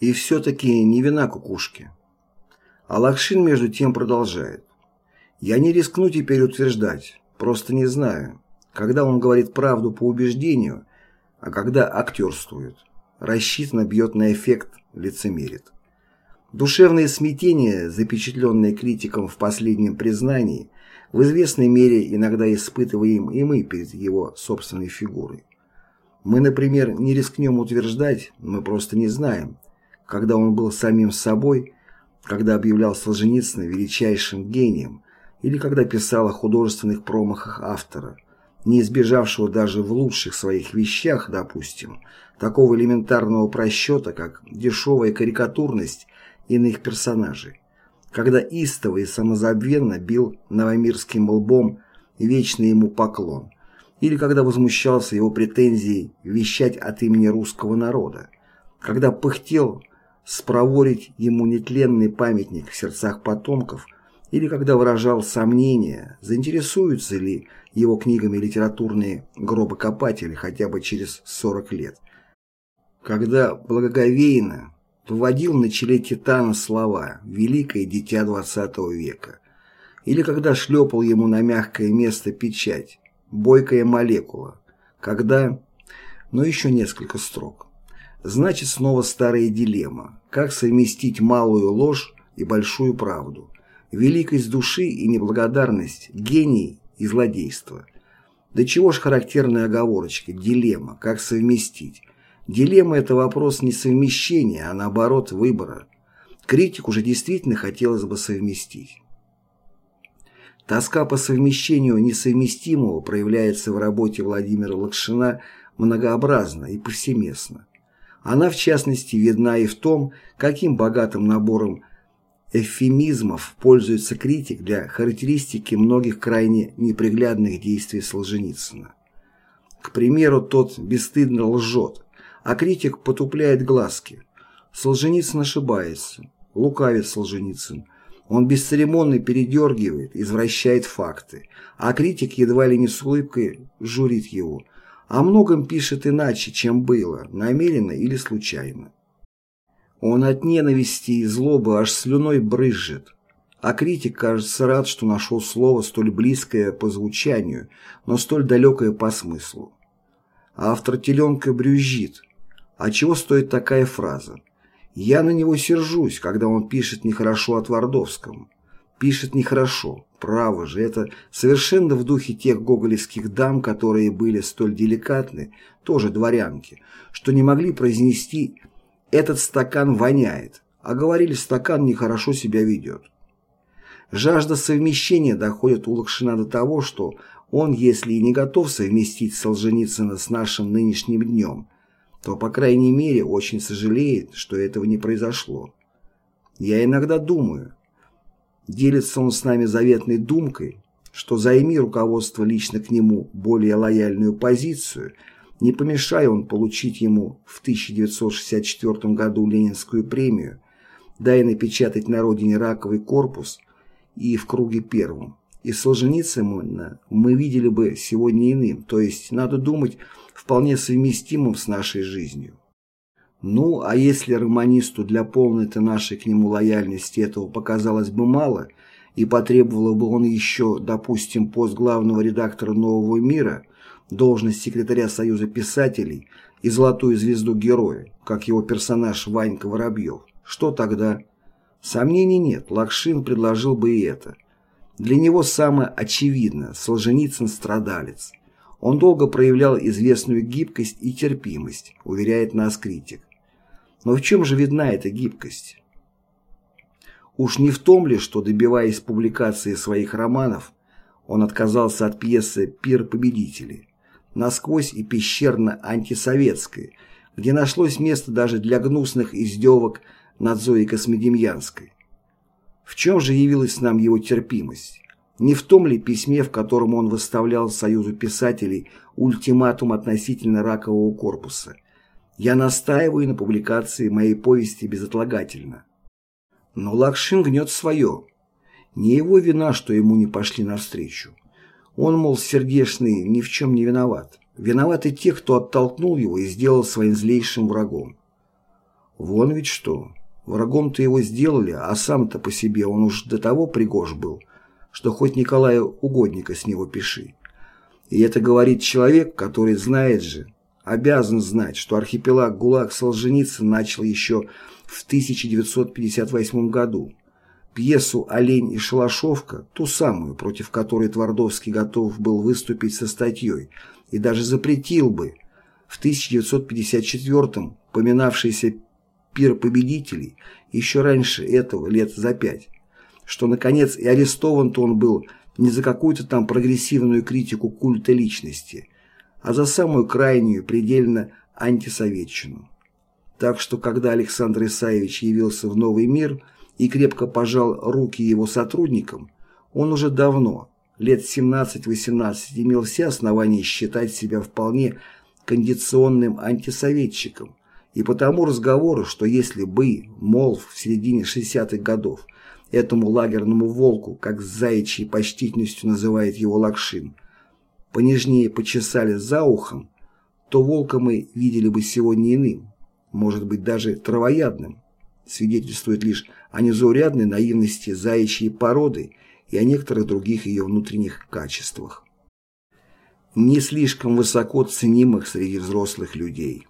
И все-таки не вина кукушки. А Лакшин между тем продолжает. Я не рискну теперь утверждать, просто не знаю, когда он говорит правду по убеждению, а когда актерствует. Рассчитанно бьет на эффект, лицемерит. Душевное смятение, запечатленное критиком в последнем признании, в известной мере иногда испытываем и мы перед его собственной фигурой. Мы, например, не рискнем утверждать, мы просто не знаем, когда он был самим собой, когда объявлял Солженицына величайшим гением, или когда писал о художественных промахах автора, не избежавшего даже в лучших своих вещах, допустим, такого элементарного просчета, как дешевая карикатурность иных персонажей, когда истово и самозабвенно бил новомирским лбом вечный ему поклон, или когда возмущался его претензией вещать от имени русского народа, когда пыхтел спроворить ему нетленный памятник в сердцах потомков или когда выражал сомнения, заинтересуются ли его книгами литературные гробокопатели хотя бы через 40 лет. Когда благоговейно выводил на челе Титана слова «Великое дитя XX века», или когда шлепал ему на мягкое место печать «Бойкая молекула», когда... но еще несколько строк. Значит, снова старая дилемма. Как совместить малую ложь и большую правду? Великость души и неблагодарность, гений и злодейство. Да чего ж характерная оговорочка, дилемма, как совместить? Дилемма – это вопрос не совмещения, а наоборот выбора. Критику же действительно хотелось бы совместить. Тоска по совмещению несовместимого проявляется в работе Владимира Лакшина многообразно и повсеместно. Она, в частности, видна и в том, каким богатым набором эвфемизмов пользуется критик для характеристики многих крайне неприглядных действий Солженицына. К примеру, тот бесстыдно лжет, а критик потупляет глазки. Солженицын ошибается, лукавит Солженицын. Он бесцеремонно передергивает, извращает факты, а критик едва ли не с улыбкой журит его – о многом пишет иначе, чем было, намеренно или случайно. Он от ненависти и злобы аж слюной брызжет, а критик, кажется, рад, что нашел слово столь близкое по звучанию, но столь далекое по смыслу. Автор теленка брюзжит. А чего стоит такая фраза? Я на него сержусь, когда он пишет нехорошо о Твардовском. Пишет нехорошо, Право же, это совершенно в духе тех гоголевских дам, которые были столь деликатны, тоже дворянки, что не могли произнести «этот стакан воняет», а говорили «стакан нехорошо себя ведет». Жажда совмещения доходит у Лакшина до того, что он, если и не готов совместить Солженицына с нашим нынешним днем, то, по крайней мере, очень сожалеет, что этого не произошло. Я иногда думаю, Делится он с нами заветной думкой, что займи руководство лично к нему более лояльную позицию, не помешая он получить ему в 1964 году Ленинскую премию, дай напечатать на родине раковый корпус и в круге первом. И Солженицына мы видели бы сегодня иным, то есть, надо думать, вполне совместимым с нашей жизнью. Ну, а если романисту для полной-то нашей к нему лояльности этого показалось бы мало, и потребовало бы он еще, допустим, пост главного редактора «Нового мира», должность секретаря Союза писателей и золотую звезду героя, как его персонаж Ванька Воробьев, что тогда? Сомнений нет, Лакшин предложил бы и это. Для него самое очевидно, Солженицын страдалец. Он долго проявлял известную гибкость и терпимость, уверяет нас критик. Но в чем же видна эта гибкость? Уж не в том ли, что, добиваясь публикации своих романов, он отказался от пьесы «Пир победителей», насквозь и пещерно антисоветской, где нашлось место даже для гнусных издевок над Зоей Космодемьянской. В чем же явилась нам его терпимость? Не в том ли письме, в котором он выставлял Союзу писателей ультиматум относительно ракового корпуса – я настаиваю на публикации моей повести безотлагательно. Но Лакшин гнет свое. Не его вина, что ему не пошли навстречу. Он, мол, сердечный, ни в чем не виноват. Виноваты те, кто оттолкнул его и сделал своим злейшим врагом. Вон ведь что. Врагом-то его сделали, а сам-то по себе он уж до того пригож был, что хоть Николая Угодника с него пиши. И это говорит человек, который знает же, обязан знать, что архипелаг ГУЛАГ Солженицын начал еще в 1958 году. Пьесу «Олень и шалашовка», ту самую, против которой Твардовский готов был выступить со статьей и даже запретил бы, в 1954-м поминавшийся пир победителей еще раньше этого, лет за пять, что, наконец, и арестован-то он был не за какую-то там прогрессивную критику культа личности, а за самую крайнюю, предельно антисоветчину. Так что, когда Александр Исаевич явился в новый мир и крепко пожал руки его сотрудникам, он уже давно, лет 17-18, имел все основания считать себя вполне кондиционным антисоветчиком, и потому разговоры, что если бы, мол, в середине 60-х годов этому лагерному волку, как с заячьей почтительностью называет его Лакшин, понежнее почесали за ухом, то волка мы видели бы сегодня иным, может быть даже травоядным, свидетельствует лишь о незаурядной наивности заячьей породы и о некоторых других ее внутренних качествах. Не слишком высоко ценимых среди взрослых людей.